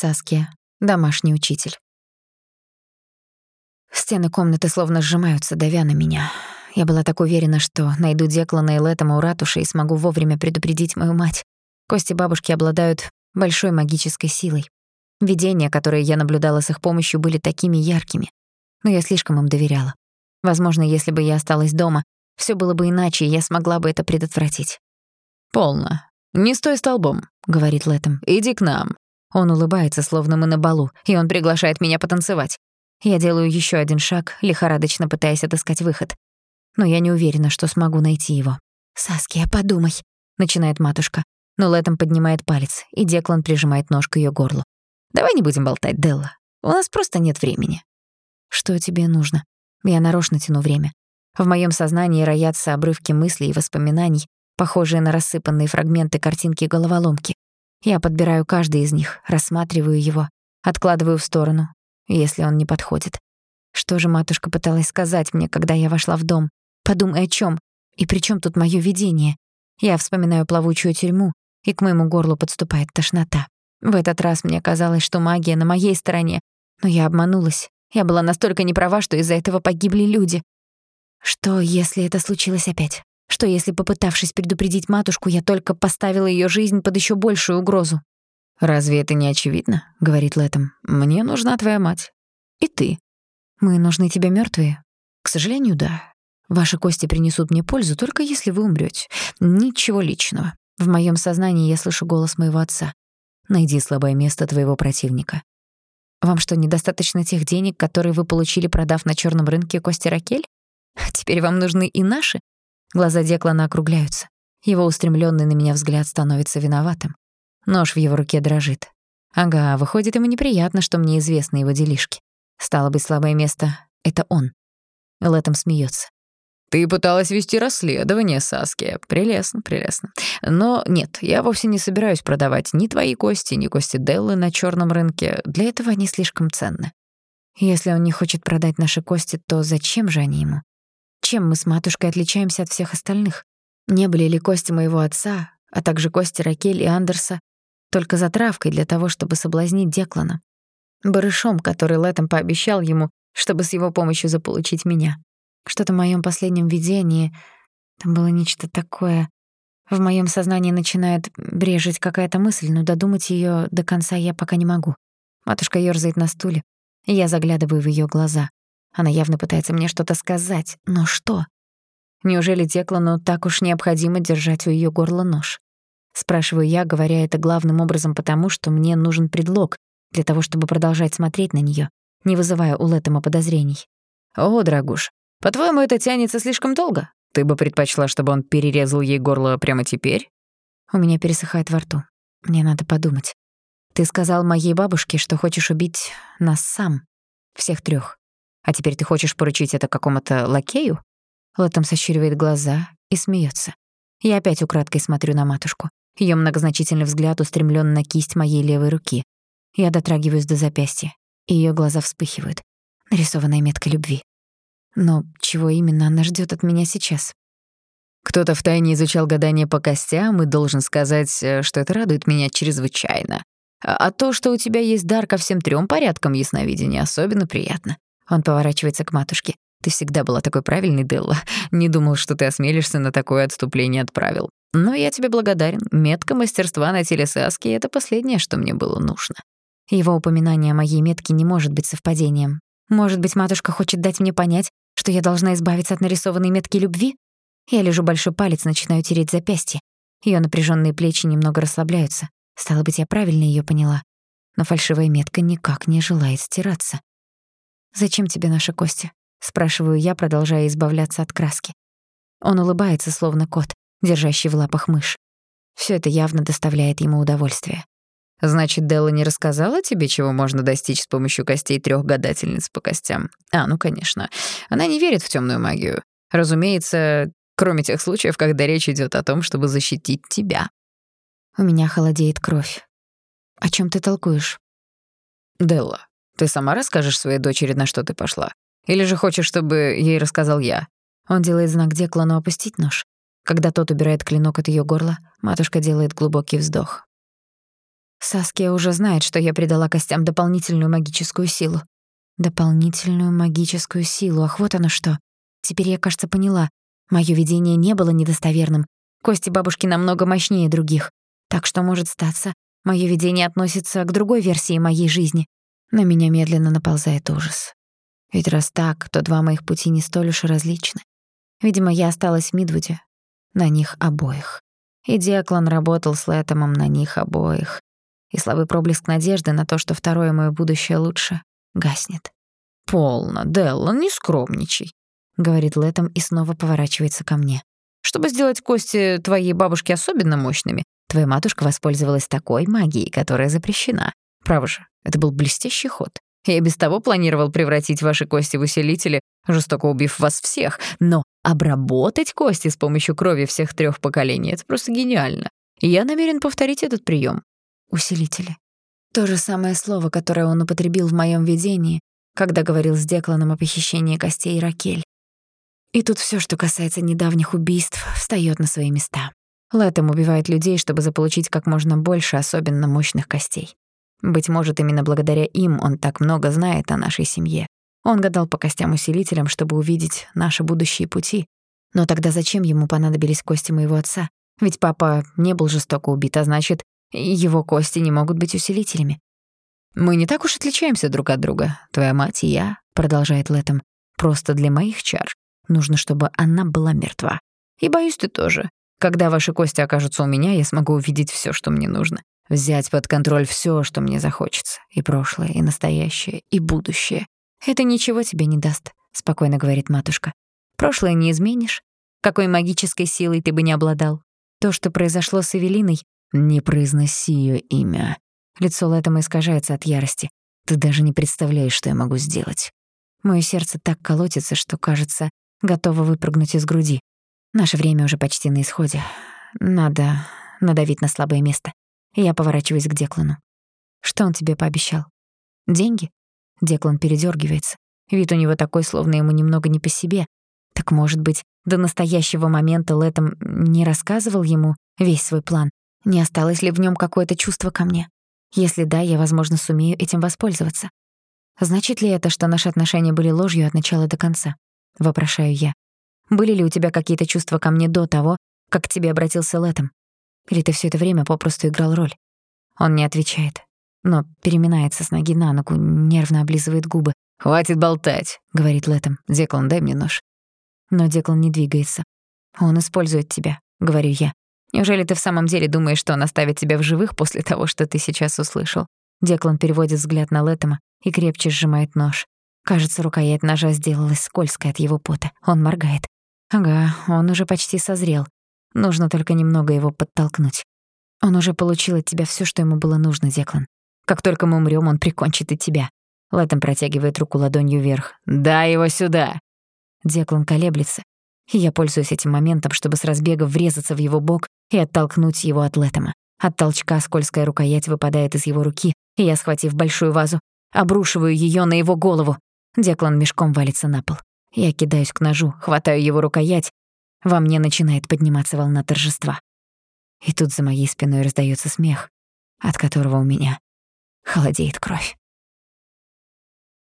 Саския, домашний учитель. Стены комнаты словно сжимаются, давя на меня. Я была так уверена, что найду Деклана и Лэттема у ратуши и смогу вовремя предупредить мою мать. Кости бабушки обладают большой магической силой. Видения, которые я наблюдала с их помощью, были такими яркими. Но я слишком им доверяла. Возможно, если бы я осталась дома, всё было бы иначе, и я смогла бы это предотвратить. «Полно. Не стой столбом», — говорит Лэттем. «Иди к нам». Он улыбается, словно мы на балу, и он приглашает меня потанцевать. Я делаю ещё один шаг, лихорадочно пытаясь отыскать выход. Но я не уверена, что смогу найти его. «Саския, подумай», — начинает матушка. Но Лэттем поднимает палец, и Деклан прижимает нож к её горлу. «Давай не будем болтать, Делла. У нас просто нет времени». «Что тебе нужно?» Я нарочно тяну время. В моём сознании роятся обрывки мыслей и воспоминаний, похожие на рассыпанные фрагменты картинки головоломки. Я подбираю каждый из них, рассматриваю его, откладываю в сторону, если он не подходит. Что же матушка пыталась сказать мне, когда я вошла в дом? Подумай о чём? И при чём тут моё видение? Я вспоминаю плавучую тюрьму, и к моему горлу подступает тошнота. В этот раз мне казалось, что магия на моей стороне, но я обманулась. Я была настолько неправа, что из-за этого погибли люди. Что, если это случилось опять? Что если, попытавшись предупредить матушку, я только поставила её жизнь под ещё большую угрозу? «Разве это не очевидно?» — говорит Лэттем. «Мне нужна твоя мать. И ты». «Мы нужны тебе мёртвые?» «К сожалению, да. Ваши кости принесут мне пользу, только если вы умрёте. Ничего личного». В моём сознании я слышу голос моего отца. «Найди слабое место твоего противника». «Вам что, недостаточно тех денег, которые вы получили, продав на чёрном рынке кости Ракель? Теперь вам нужны и наши?» Глаза Деклана округляются. Его устремленный на меня взгляд становится виноватым. Нож в его руке дрожит. Ага, выходит, ему неприятно, что мне известны его делишки. Стало быть, слабое место — это он. Лэтом смеется. «Ты пыталась вести расследование, Саски. Прелестно, прелестно. Но нет, я вовсе не собираюсь продавать ни твои кости, ни кости Деллы на черном рынке. Для этого они слишком ценны». «Если он не хочет продать наши кости, то зачем же они ему? Чем мы с матушкой отличаемся от всех остальных? Не были ли кости моего отца, а также кости Ракель и Андерса, только затравкой для того, чтобы соблазнить Деклана? Барышом, который Лэтом пообещал ему, чтобы с его помощью заполучить меня. Что-то в моём последнем видении, там было нечто такое. В моём сознании начинает брежить какая-то мысль, но додумать её до конца я пока не могу. Матушка ёрзает на стуле, я заглядываю в её глаза. Она явно пытается мне что-то сказать, но что? Неужели Деклану так уж необходимо держать у её горла нож? Спрашиваю я, говоря это главным образом потому, что мне нужен предлог для того, чтобы продолжать смотреть на неё, не вызывая у Лэттема подозрений. «О, дорогуш, по-твоему, это тянется слишком долго? Ты бы предпочла, чтобы он перерезал ей горло прямо теперь?» У меня пересыхает во рту. Мне надо подумать. Ты сказал моей бабушке, что хочешь убить нас сам, всех трёх. А теперь ты хочешь поручить это какому-то лакею?» Лотом сощуривает глаза и смеется. Я опять украдкой смотрю на матушку. Ее многозначительный взгляд устремлен на кисть моей левой руки. Я дотрагиваюсь до запястья, и ее глаза вспыхивают. Нарисованная метка любви. Но чего именно она ждет от меня сейчас? Кто-то втайне изучал гадание по костям, и должен сказать, э, что это радует меня чрезвычайно. А, а то, что у тебя есть дар ко всем трем порядкам ясновидения, особенно приятно. Он поворачивается к матушке. «Ты всегда была такой правильной, Делла. Не думал, что ты осмелишься на такое отступление от правил. Но я тебе благодарен. Метка мастерства на теле Саски — это последнее, что мне было нужно». Его упоминание о моей метке не может быть совпадением. Может быть, матушка хочет дать мне понять, что я должна избавиться от нарисованной метки любви? Я лежу большой палец, начинаю тереть запястье. Её напряжённые плечи немного расслабляются. Стало быть, я правильно её поняла. Но фальшивая метка никак не желает стираться. «Зачем тебе наши кости?» — спрашиваю я, продолжая избавляться от краски. Он улыбается, словно кот, держащий в лапах мышь. Всё это явно доставляет ему удовольствие. «Значит, Делла не рассказала тебе, чего можно достичь с помощью костей трёх гадательниц по костям?» «А, ну, конечно. Она не верит в тёмную магию. Разумеется, кроме тех случаев, когда речь идёт о том, чтобы защитить тебя». У меня холодеет кровь. «О чём ты толкуешь?» «Делла, ты сама расскажешь своей дочери, на что ты пошла? Или же хочешь, чтобы ей рассказал я?» Он делает знак Деклану опустить нож. Когда тот убирает клинок от её горла, матушка делает глубокий вздох. Саския уже знает, что я придала костям дополнительную магическую силу. Дополнительную магическую силу, ах, вот оно что. Теперь я, кажется, поняла. Моё видение не было недостоверным. Кости бабушки намного мощнее других. Так что, может статься, моё видение относится к другой версии моей жизни. На меня медленно наползает ужас. Ведь раз так, то два моих пути не столь уж и различны. Видимо, я осталась в Мидвуде. На них обоих. И Деклан работал с Лэтомом на них обоих. И слабый проблеск надежды на то, что второе моё будущее лучше, гаснет. «Полно, Деллан, не скромничай», — говорит Лэтом и снова поворачивается ко мне. «Чтобы сделать кости твоей бабушки особенно мощными, твоя матушка воспользовалась такой магией, которая запрещена. Право же, это был блестящий ход. Я без того планировал превратить ваши кости в усилители, жестоко убив вас всех, но обработать кости с помощью крови всех трех поколений — это просто гениально. И я намерен повторить этот прием. Усилители. То же самое слово, которое он употребил в моем видении, когда говорил с Декланом о похищении костей Ракель. И тут все, что касается недавних убийств, встает на свои места. Лэттем убивает людей, чтобы заполучить как можно больше особенно мощных костей. Быть может, именно благодаря им он так много знает о нашей семье. Он гадал по костям-усилителям, чтобы увидеть наши будущие пути. Но тогда зачем ему понадобились кости моего отца? Ведь папа не был жестоко убит, а значит, его кости не могут быть усилителями. «Мы не так уж отличаемся друг от друга, твоя мать и я», — продолжает Лэттем. «Просто для моих чар нужно, чтобы она была мертва. И боюсь, ты тоже. Когда ваши кости окажутся у меня, я смогу увидеть всё, что мне нужно. Взять под контроль всё, что мне захочется. И прошлое, и настоящее, и будущее. Это ничего тебе не даст, спокойно говорит матушка. Прошлое не изменишь. Какой магической силой ты бы не обладал. То, что произошло с Эвелиной, не произноси её имя. Лицо Лэттема искажается от ярости. Ты даже не представляешь, что я могу сделать. Моё сердце так колотится, что, кажется, готово выпрыгнуть из груди. Наше время уже почти на исходе. Надо надавить на слабое место. Я поворачиваюсь к Деклану. Что он тебе пообещал? Деньги? Деклан передергивается. Вид у него такой, словно ему немного не по себе. Так, может быть, до настоящего момента Лэтом не рассказывал ему весь свой план? Не осталось ли в нем какое-то чувство ко мне? Если да, я, возможно, сумею этим воспользоваться. Значит ли это, что наши отношения были ложью от начала до конца? Вопрошаю я. Были ли у тебя какие-то чувства ко мне до того, как к тебе обратился Лэтом? Или ты все это время попросту играл роль? Он не отвечает, но переминается с ноги на ногу, нервно облизывает губы. «Хватит болтать», — говорит Лэтом. «Деклан, дай мне нож». Но Деклан не двигается. «Он использует тебя», — говорю я. «Неужели ты в самом деле думаешь, что он оставит тебя в живых после того, что ты сейчас услышал?» Деклан переводит взгляд на Лэттема и крепче сжимает нож. Кажется, рукоять ножа сделалась скользкой от его пота. Он моргает. Ага, он уже почти созрел. Нужно только немного его подтолкнуть. Он уже получил от тебя всё, что ему было нужно, Деклан. Как только мы умрём, он прикончит и тебя. Лэттем протягивает руку ладонью вверх. «Дай его сюда!» Деклан колеблется, я пользуюсь этим моментом, чтобы с разбега врезаться в его бок и оттолкнуть его от Лэттема. От толчка скользкая рукоять выпадает из его руки, и я, схватив большую вазу, обрушиваю её на его голову. Деклан мешком валится на пол. Я кидаюсь к ножу, хватаю его рукоять во мне начинает подниматься волна торжества. И тут за моей спиной раздаётся смех, от которого у меня холодеет кровь.